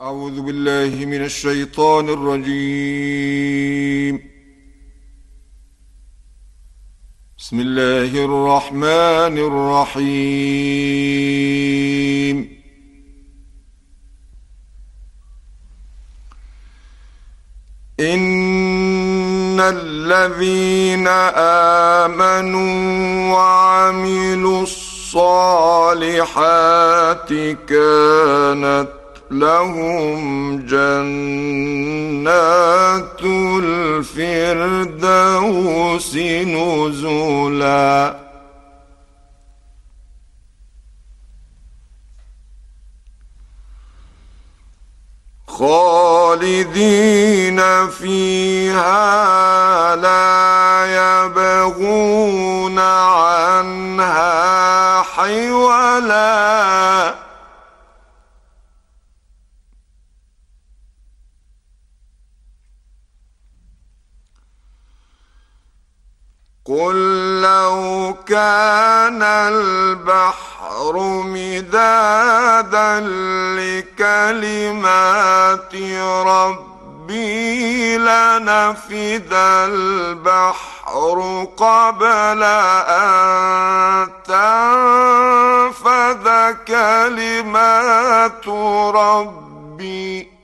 أعوذ بالله من الشيطان الرجيم. بسم الله الرحمن الرحيم. إن الذين آمنوا وعملوا الصالحات كانت لهم جنات الفردوس نزلا. خالدين فيها لا يبغون عنها حولا. قل لو كان البحر مدادا لكلمات ربي لنفد البحر قبل أن تنفذ كلمات ربي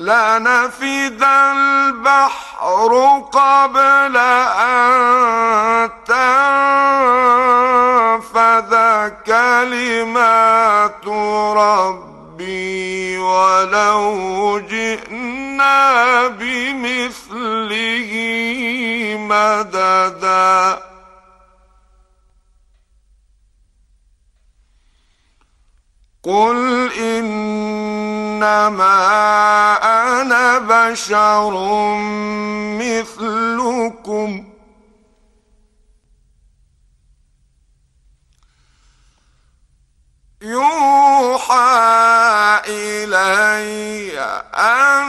لنفد البحر قبل أن تنفذ كلمات ربي ولو جئنا بمثله مددا. قل إنما أنا بشر مثلكم. يوحى إلي أنما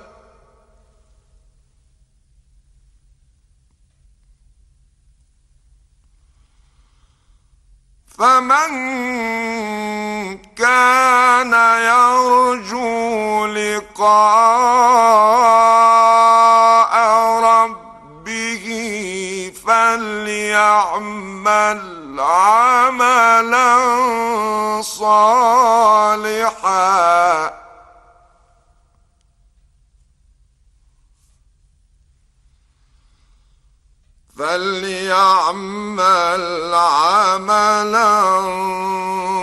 فمن كان يرجو لقاء ربه فليعمل عملا صالحا. فليعمل عملا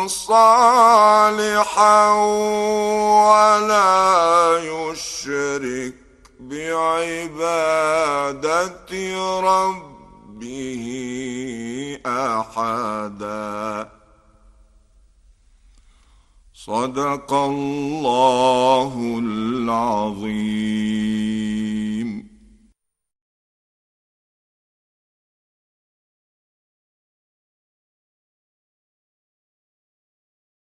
صالحا ولا يشرك بعبادة ربه أحدا. صدق الله العظيم.